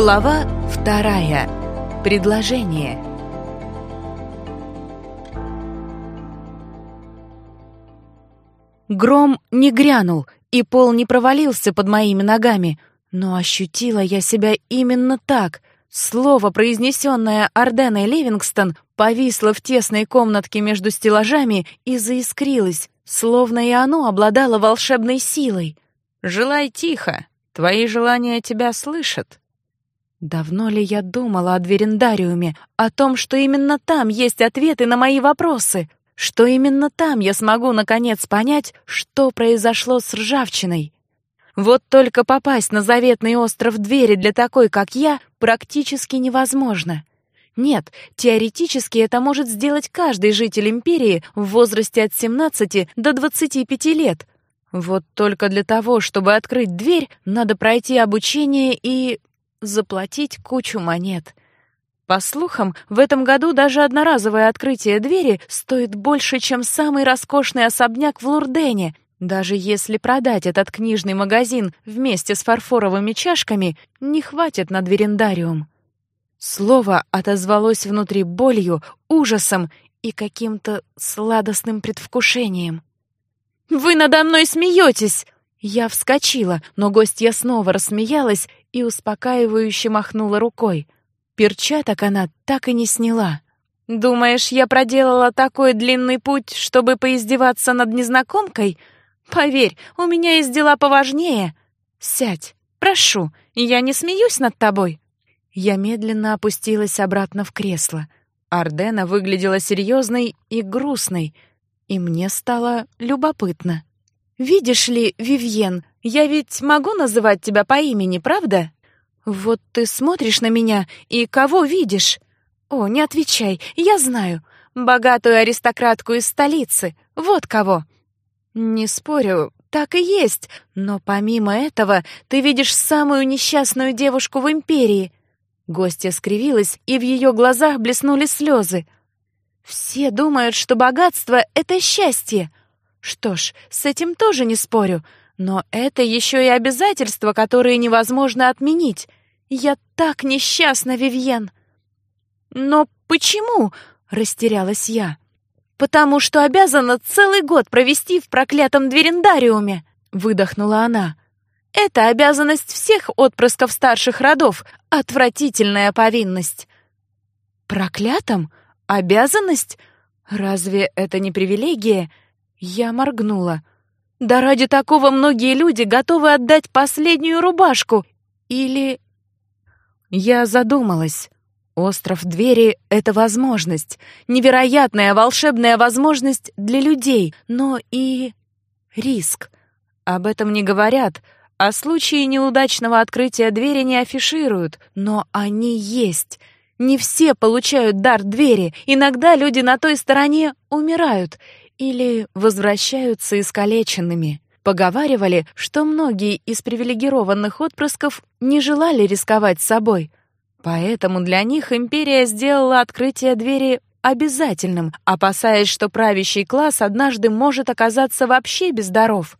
Глава вторая. Предложение. Гром не грянул, и пол не провалился под моими ногами, но ощутила я себя именно так. Слово, произнесенное Арденой Ливингстон, повисло в тесной комнатке между стеллажами и заискрилось, словно и оно обладало волшебной силой. «Желай тихо, твои желания тебя слышат». Давно ли я думала о дверендариуме, о том, что именно там есть ответы на мои вопросы, что именно там я смогу наконец понять, что произошло с ржавчиной? Вот только попасть на заветный остров двери для такой, как я, практически невозможно. Нет, теоретически это может сделать каждый житель империи в возрасте от 17 до 25 лет. Вот только для того, чтобы открыть дверь, надо пройти обучение и заплатить кучу монет. По слухам, в этом году даже одноразовое открытие двери стоит больше, чем самый роскошный особняк в Лурдене. Даже если продать этот книжный магазин вместе с фарфоровыми чашками, не хватит на дверендариум. Слово отозвалось внутри болью, ужасом и каким-то сладостным предвкушением. «Вы надо мной смеетесь!» Я вскочила, но гостья снова рассмеялась и успокаивающе махнула рукой. Перчаток она так и не сняла. «Думаешь, я проделала такой длинный путь, чтобы поиздеваться над незнакомкой? Поверь, у меня есть дела поважнее. Сядь, прошу, я не смеюсь над тобой». Я медленно опустилась обратно в кресло. Ардена выглядела серьезной и грустной, и мне стало любопытно. «Видишь ли, Вивьен, я ведь могу называть тебя по имени, правда? Вот ты смотришь на меня и кого видишь? О, не отвечай, я знаю. Богатую аристократку из столицы. Вот кого». «Не спорю, так и есть, но помимо этого ты видишь самую несчастную девушку в империи». Гостья скривилась, и в ее глазах блеснули слезы. «Все думают, что богатство — это счастье, что ж, с этим тоже не спорю, но это еще и обязательства, которые невозможно отменить. Я так несчастна, Вивьен. Но почему? растерялась я. Потому что обязана целый год провести в проклятом дверендариуме, выдохнула она. Это обязанность всех отпрысков старших родов, отвратительная повинность. Проклятом? Обязанность? Разве это не привилегия? Я моргнула. Да ради такого многие люди готовы отдать последнюю рубашку. Или... Я задумалась. Остров двери — это возможность. Невероятная волшебная возможность для людей, но и... риск. Об этом не говорят, а случаи неудачного открытия двери не афишируют, но они есть. Не все получают дар двери, иногда люди на той стороне умирают, или возвращаются искалеченными. Поговаривали, что многие из привилегированных отпрысков не желали рисковать собой. Поэтому для них империя сделала открытие двери обязательным, опасаясь, что правящий класс однажды может оказаться вообще без даров.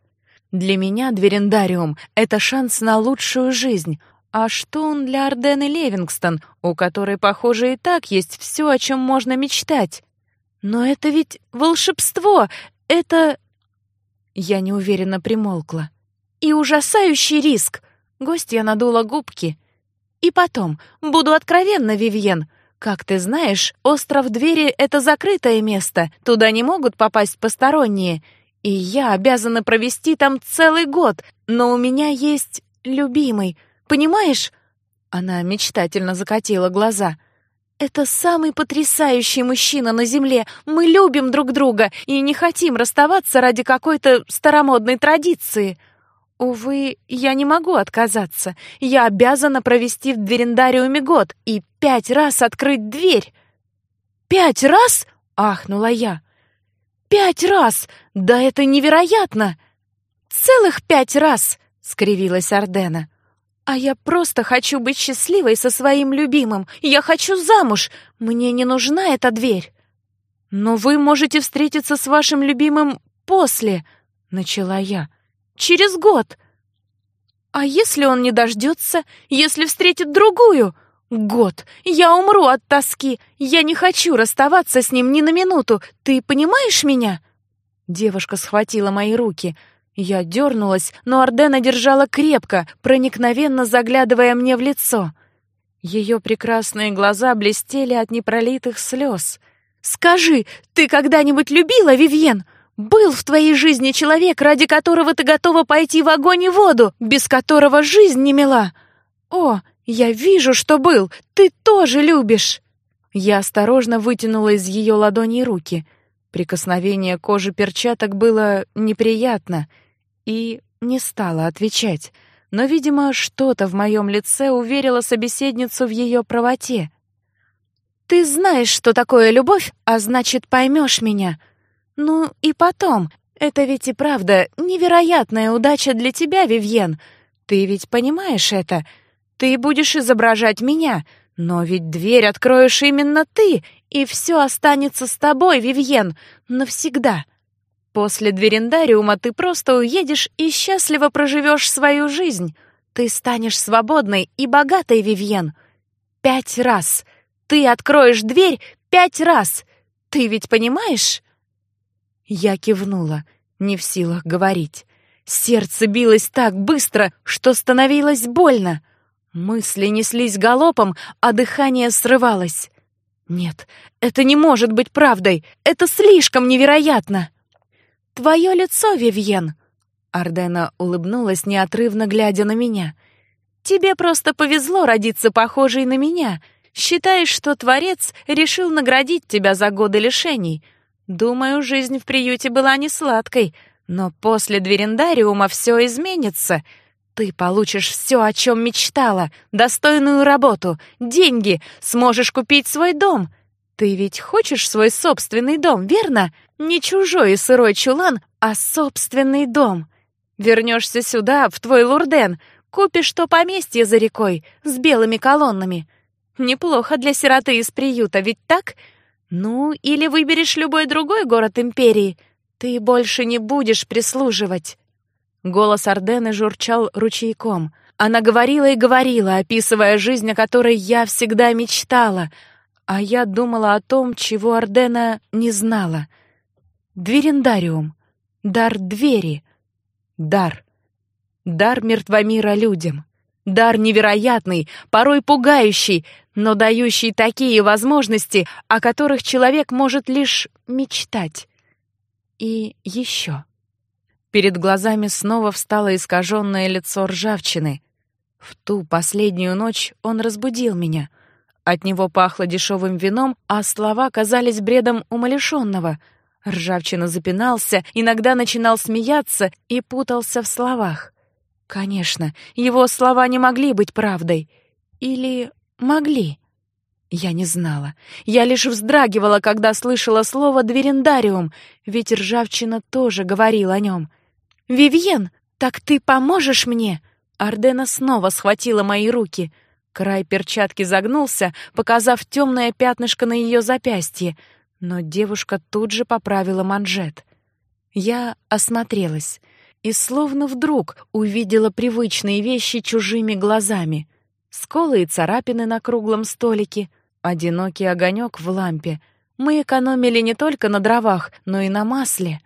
Для меня дверендариум — это шанс на лучшую жизнь. А что он для Ардены Левингстон, у которой, похоже, и так есть все, о чем можно мечтать? Но это ведь волшебство! Это...» Я неуверенно примолкла. «И ужасающий риск!» Гостья надула губки. «И потом, буду откровенна, Вивьен. Как ты знаешь, остров Двери — это закрытое место, туда не могут попасть посторонние. И я обязана провести там целый год, но у меня есть любимый, понимаешь?» Она мечтательно закатила глаза — это самый потрясающий мужчина на земле. Мы любим друг друга и не хотим расставаться ради какой-то старомодной традиции. Увы, я не могу отказаться. Я обязана провести в дверендариуме год и пять раз открыть дверь. Пять раз? ахнула я. Пять раз! Да это невероятно! Целых пять раз! скривилась Ардена. А я просто хочу быть счастливой со своим любимым. Я хочу замуж. Мне не нужна эта дверь. Но вы можете встретиться с вашим любимым после, начала я. Через год. А если он не дождется? Если встретит другую? Год. Я умру от тоски. Я не хочу расставаться с ним ни на минуту. Ты понимаешь меня? Девушка схватила мои руки. Я дернулась, но Ардена держала крепко, проникновенно заглядывая мне в лицо. Ее прекрасные глаза блестели от непролитых слез. «Скажи, ты когда-нибудь любила Вивьен? Был в твоей жизни человек, ради которого ты готова пойти в огонь и воду, без которого жизнь не мила? О, я вижу, что был, ты тоже любишь!» Я осторожно вытянула из ее ладоней руки. Прикосновение кожи перчаток было неприятно — и не стала отвечать, но, видимо, что-то в моем лице уверило собеседницу в ее правоте. «Ты знаешь, что такое любовь, а значит, поймешь меня. Ну и потом, это ведь и правда невероятная удача для тебя, Вивьен. Ты ведь понимаешь это? Ты будешь изображать меня, но ведь дверь откроешь именно ты, и все останется с тобой, Вивьен, навсегда». После дверендариума ты просто уедешь и счастливо проживешь свою жизнь. Ты станешь свободной и богатой, Вивьен. Пять раз. Ты откроешь дверь пять раз. Ты ведь понимаешь?» Я кивнула, не в силах говорить. Сердце билось так быстро, что становилось больно. Мысли неслись галопом, а дыхание срывалось. «Нет, это не может быть правдой! Это слишком невероятно!» «Твое лицо, Вивьен!» Ардена улыбнулась, неотрывно глядя на меня. «Тебе просто повезло родиться похожей на меня. Считаешь, что Творец решил наградить тебя за годы лишений. Думаю, жизнь в приюте была не сладкой, но после дверендариума все изменится. Ты получишь все, о чем мечтала, достойную работу, деньги, сможешь купить свой дом. Ты ведь хочешь свой собственный дом, верно? Не чужой и сырой чулан, а собственный дом. Вернешься сюда, в твой Лурден, купишь то поместье за рекой с белыми колоннами. Неплохо для сироты из приюта, ведь так? Ну, или выберешь любой другой город империи. Ты больше не будешь прислуживать. Голос Ардены журчал ручейком. Она говорила и говорила, описывая жизнь, о которой я всегда мечтала. А я думала о том, чего Ардена не знала — Дверендариум. Дар двери. Дар. Дар мертвомира людям. Дар невероятный, порой пугающий, но дающий такие возможности, о которых человек может лишь мечтать. И еще. Перед глазами снова встало искаженное лицо ржавчины. В ту последнюю ночь он разбудил меня. От него пахло дешевым вином, а слова казались бредом умалишенного — Ржавчина запинался, иногда начинал смеяться и путался в словах. Конечно, его слова не могли быть правдой. Или могли? Я не знала. Я лишь вздрагивала, когда слышала слово «дверендариум», ведь Ржавчина тоже говорил о нем. «Вивьен, так ты поможешь мне?» Ардена снова схватила мои руки. Край перчатки загнулся, показав темное пятнышко на ее запястье — но девушка тут же поправила манжет. Я осмотрелась и словно вдруг увидела привычные вещи чужими глазами. Сколы и царапины на круглом столике, одинокий огонек в лампе. Мы экономили не только на дровах, но и на масле.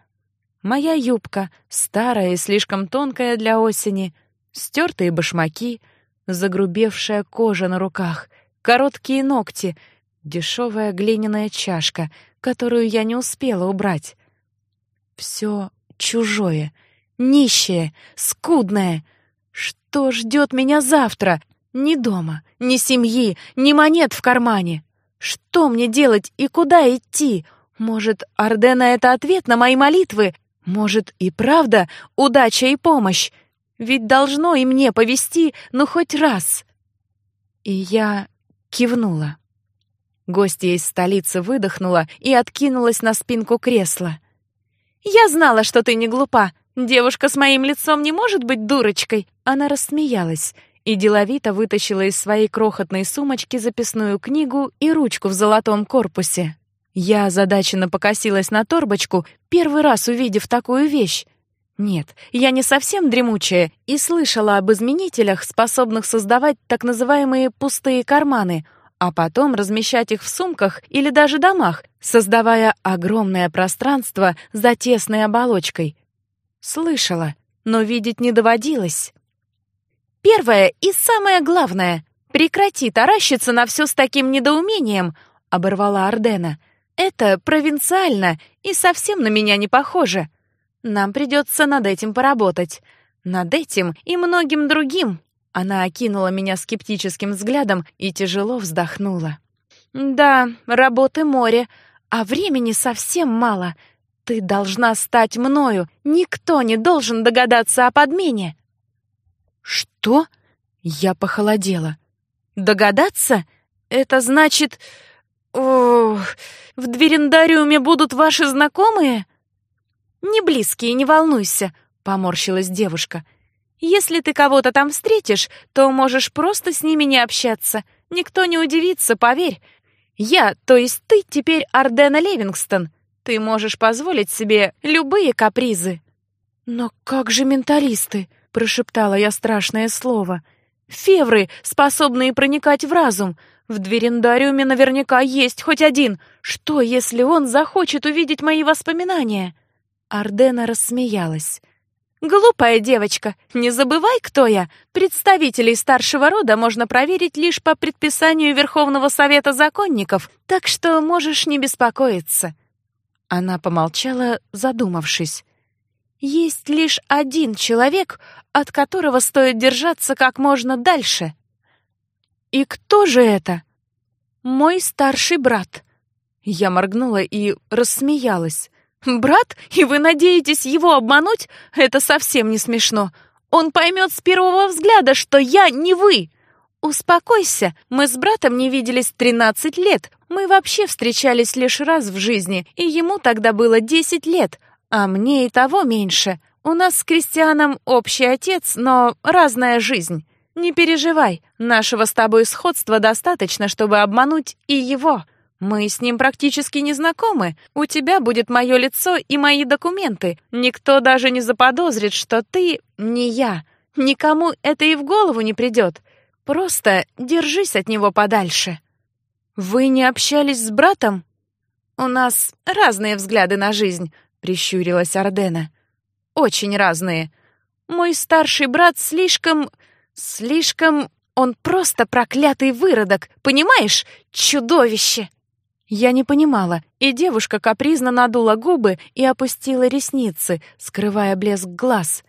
Моя юбка, старая и слишком тонкая для осени, стертые башмаки, загрубевшая кожа на руках, короткие ногти — Дешевая глиняная чашка, которую я не успела убрать. Все чужое, нищее, скудное. Что ждет меня завтра? Ни дома, ни семьи, ни монет в кармане. Что мне делать и куда идти? Может, Ардена — это ответ на мои молитвы? Может, и правда удача и помощь? Ведь должно и мне повести, ну, хоть раз. И я кивнула. Гостья из столицы выдохнула и откинулась на спинку кресла. «Я знала, что ты не глупа. Девушка с моим лицом не может быть дурочкой!» Она рассмеялась и деловито вытащила из своей крохотной сумочки записную книгу и ручку в золотом корпусе. Я озадаченно покосилась на торбочку, первый раз увидев такую вещь. Нет, я не совсем дремучая и слышала об изменителях, способных создавать так называемые пустые карманы, а потом размещать их в сумках или даже домах, создавая огромное пространство за тесной оболочкой. Слышала, но видеть не доводилось. Первое и самое главное — прекрати таращиться на все с таким недоумением, оборвала Ардена. Это провинциально и совсем на меня не похоже. Нам придется над этим поработать. Над этим и многим другим. Она окинула меня скептическим взглядом и тяжело вздохнула. Да, работы море, а времени совсем мало. Ты должна стать мною. Никто не должен догадаться о подмене. Что? Я похолодела. Догадаться? Это значит... Ох, в дверендариуме будут ваши знакомые? «Не близкие, не волнуйся», — поморщилась девушка. «Если ты кого-то там встретишь, то можешь просто с ними не общаться. Никто не удивится, поверь. Я, то есть ты, теперь Ардена Левингстон. Ты можешь позволить себе любые капризы». «Но как же менталисты?» — прошептала я страшное слово. «Февры, способные проникать в разум. В дверендариуме наверняка есть хоть один. Что, если он захочет увидеть мои воспоминания?» Ардена рассмеялась. «Глупая девочка, не забывай, кто я. Представителей старшего рода можно проверить лишь по предписанию Верховного Совета Законников, так что можешь не беспокоиться». Она помолчала, задумавшись. «Есть лишь один человек, от которого стоит держаться как можно дальше». «И кто же это?» «Мой старший брат». Я моргнула и рассмеялась. «Брат? И вы надеетесь его обмануть? Это совсем не смешно. Он поймет с первого взгляда, что я не вы!» «Успокойся, мы с братом не виделись 13 лет. Мы вообще встречались лишь раз в жизни, и ему тогда было 10 лет, а мне и того меньше. У нас с Кристианом общий отец, но разная жизнь. Не переживай, нашего с тобой сходства достаточно, чтобы обмануть и его. Мы с ним практически не знакомы. У тебя будет мое лицо и мои документы. Никто даже не заподозрит, что ты не я. Никому это и в голову не придет. Просто держись от него подальше. Вы не общались с братом? У нас разные взгляды на жизнь, прищурилась Ардена. Очень разные. Мой старший брат слишком слишком он просто проклятый выродок, понимаешь? Чудовище. Я не понимала, и девушка капризно надула губы и опустила ресницы, скрывая блеск глаз.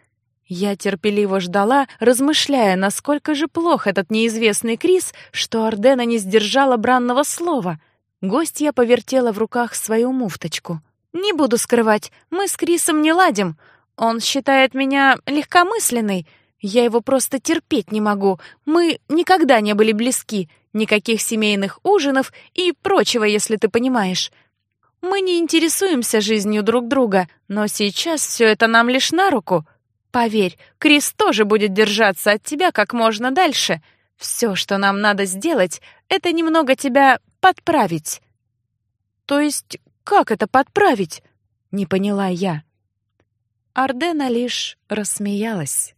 Я терпеливо ждала, размышляя, насколько же плох этот неизвестный Крис, что Ардена не сдержала бранного слова. Гостья повертела в руках свою муфточку. «Не буду скрывать, мы с Крисом не ладим. Он считает меня легкомысленной. Я его просто терпеть не могу. Мы никогда не были близки, никаких семейных ужинов и прочего, если ты понимаешь. Мы не интересуемся жизнью друг друга, но сейчас все это нам лишь на руку. Поверь, Крис тоже будет держаться от тебя как можно дальше. Все, что нам надо сделать, это немного тебя подправить. То есть, как это подправить? Не поняла я. Ардена лишь рассмеялась.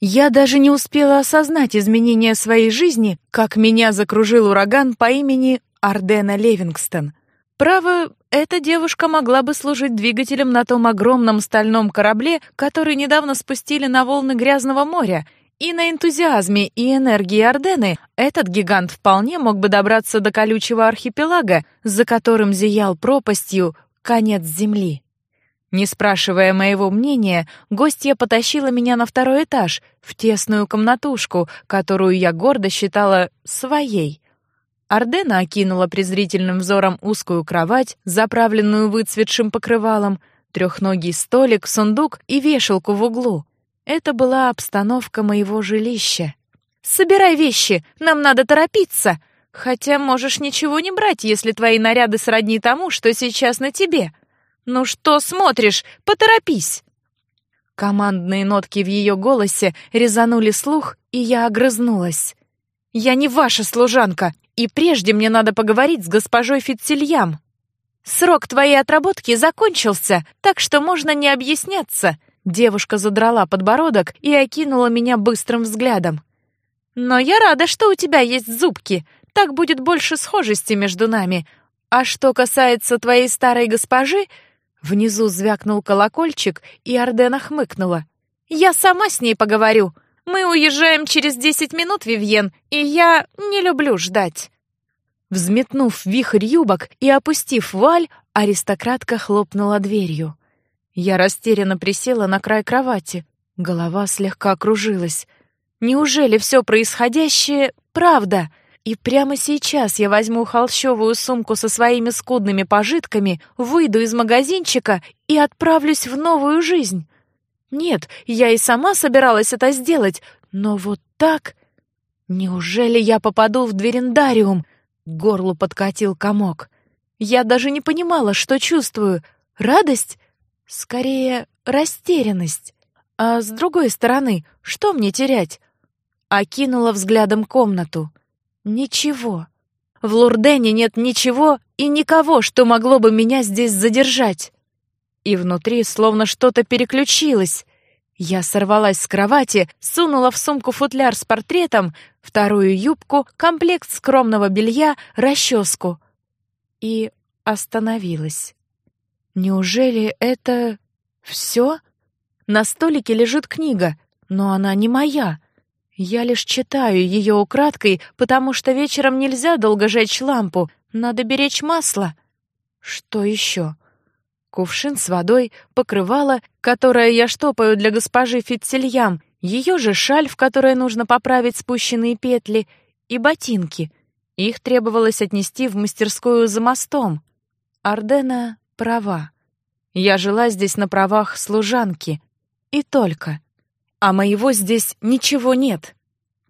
Я даже не успела осознать изменения своей жизни, как меня закружил ураган по имени Ардена Левингстон. Право, эта девушка могла бы служить двигателем на том огромном стальном корабле, который недавно спустили на волны грязного моря, и на энтузиазме и энергии Ардены этот гигант вполне мог бы добраться до колючего архипелага, за которым зиял пропастью конец земли. Не спрашивая моего мнения, гостья потащила меня на второй этаж, в тесную комнатушку, которую я гордо считала своей. Ардена окинула презрительным взором узкую кровать, заправленную выцветшим покрывалом, трехногий столик, сундук и вешалку в углу. Это была обстановка моего жилища. «Собирай вещи, нам надо торопиться!» Хотя можешь ничего не брать, если твои наряды сродни тому, что сейчас на тебе. «Ну что смотришь? Поторопись!» Командные нотки в ее голосе резанули слух, и я огрызнулась. «Я не ваша служанка, и прежде мне надо поговорить с госпожой Фитцельям». Срок твоей отработки закончился, так что можно не объясняться. Девушка задрала подбородок и окинула меня быстрым взглядом. Но я рада, что у тебя есть зубки. Так будет больше схожести между нами. А что касается твоей старой госпожи, внизу звякнул колокольчик, и Ардена хмыкнула. Я сама с ней поговорю. Мы уезжаем через десять минут, Вивьен, и я не люблю ждать. Взметнув вихрь юбок и опустив валь, аристократка хлопнула дверью. Я растерянно присела на край кровати. Голова слегка кружилась. Неужели все происходящее — правда? И прямо сейчас я возьму холщовую сумку со своими скудными пожитками, выйду из магазинчика и отправлюсь в новую жизнь. Нет, я и сама собиралась это сделать, но вот так... Неужели я попаду в дверендариум? К горлу подкатил комок. Я даже не понимала, что чувствую. Радость? Скорее, растерянность. А с другой стороны, что мне терять? Окинула взглядом комнату. Ничего. В Лурдене нет ничего и никого, что могло бы меня здесь задержать. И внутри словно что-то переключилось. Я сорвалась с кровати, сунула в сумку футляр с портретом, вторую юбку, комплект скромного белья, расческу. И остановилась. Неужели это все? На столике лежит книга, но она не моя. Я лишь читаю ее украдкой, потому что вечером нельзя долго жечь лампу, надо беречь масло. Что еще? кувшин с водой, покрывало, которое я штопаю для госпожи Фитцельям, ее же шаль, в которой нужно поправить спущенные петли, и ботинки. Их требовалось отнести в мастерскую за мостом. Ардена права. Я жила здесь на правах служанки. И только. А моего здесь ничего нет.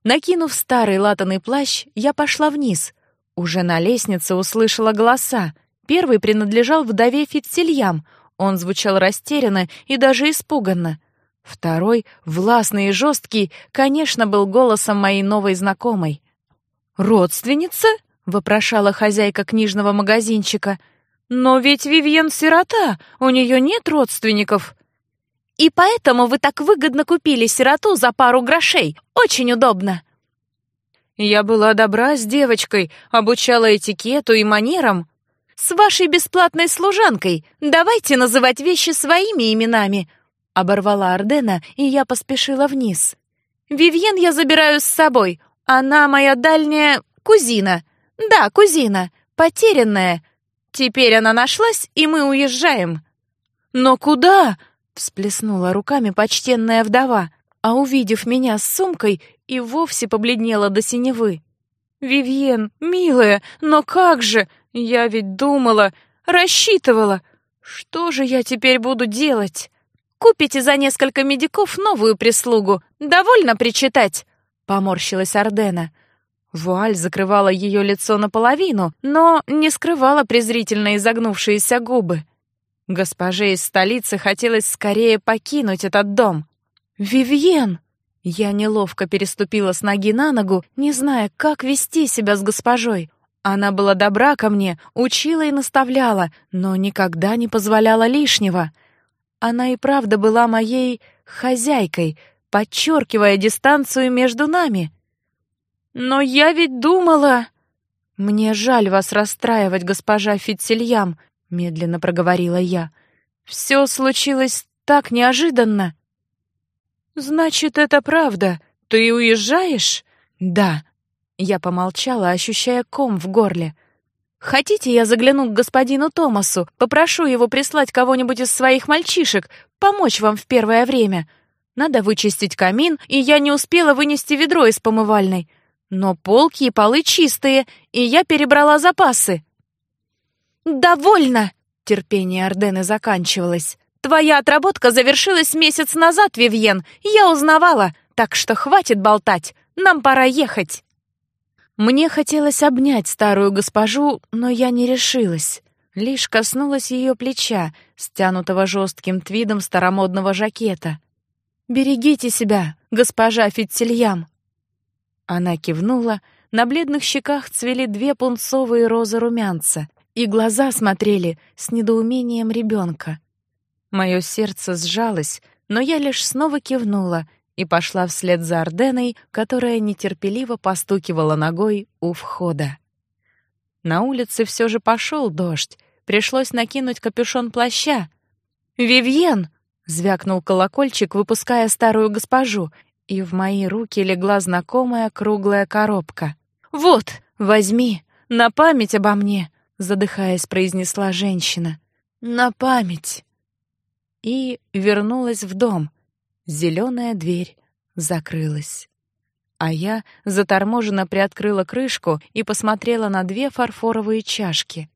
Накинув старый латаный плащ, я пошла вниз. Уже на лестнице услышала голоса — Первый принадлежал вдове Фитцельям. Он звучал растерянно и даже испуганно. Второй, властный и жесткий, конечно, был голосом моей новой знакомой. «Родственница?» — вопрошала хозяйка книжного магазинчика. «Но ведь Вивьен сирота, у нее нет родственников». «И поэтому вы так выгодно купили сироту за пару грошей. Очень удобно». Я была добра с девочкой, обучала этикету и манерам с вашей бесплатной служанкой. Давайте называть вещи своими именами», — оборвала Ардена, и я поспешила вниз. «Вивьен я забираю с собой. Она моя дальняя кузина. Да, кузина, потерянная. Теперь она нашлась, и мы уезжаем». «Но куда?» — всплеснула руками почтенная вдова, а, увидев меня с сумкой, и вовсе побледнела до синевы. «Вивьен, милая, но как же? Я ведь думала, рассчитывала. Что же я теперь буду делать? Купите за несколько медиков новую прислугу. Довольно причитать?» Поморщилась Ардена. Вуаль закрывала ее лицо наполовину, но не скрывала презрительно изогнувшиеся губы. Госпоже из столицы хотелось скорее покинуть этот дом. «Вивьен!» Я неловко переступила с ноги на ногу, не зная, как вести себя с госпожой. Она была добра ко мне, учила и наставляла, но никогда не позволяла лишнего. Она и правда была моей хозяйкой, подчеркивая дистанцию между нами. Но я ведь думала... Мне жаль вас расстраивать, госпожа Фитцельям, медленно проговорила я. Все случилось так неожиданно. Значит, это правда. Ты уезжаешь? Да. Я помолчала, ощущая ком в горле. Хотите, я загляну к господину Томасу, попрошу его прислать кого-нибудь из своих мальчишек, помочь вам в первое время. Надо вычистить камин, и я не успела вынести ведро из помывальной. Но полки и полы чистые, и я перебрала запасы. Довольно. Терпение Ордены заканчивалось. Твоя отработка завершилась месяц назад, Вивьен. Я узнавала, так что хватит болтать. Нам пора ехать. Мне хотелось обнять старую госпожу, но я не решилась. Лишь коснулась ее плеча, стянутого жестким твидом старомодного жакета. «Берегите себя, госпожа Фитцельям!» Она кивнула, на бледных щеках цвели две пунцовые розы румянца, и глаза смотрели с недоумением ребенка. Мое сердце сжалось, но я лишь снова кивнула и пошла вслед за Орденой, которая нетерпеливо постукивала ногой у входа. На улице все же пошел дождь, пришлось накинуть капюшон плаща. «Вивьен!» — звякнул колокольчик, выпуская старую госпожу, и в мои руки легла знакомая круглая коробка. «Вот, возьми, на память обо мне!» — задыхаясь, произнесла женщина. «На память!» И вернулась в дом. Зеленая дверь закрылась. А я заторможенно приоткрыла крышку и посмотрела на две фарфоровые чашки.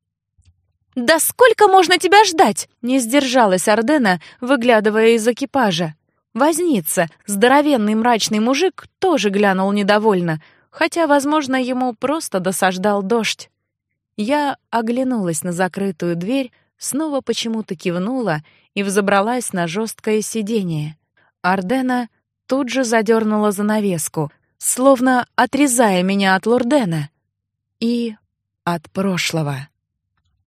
«Да сколько можно тебя ждать?» — не сдержалась Ардена, выглядывая из экипажа. Возница, здоровенный мрачный мужик, тоже глянул недовольно, хотя, возможно, ему просто досаждал дождь. Я оглянулась на закрытую дверь, снова почему-то кивнула и взобралась на жесткое сиденье. Ардена тут же задернула занавеску, словно отрезая меня от Лурдена и от прошлого.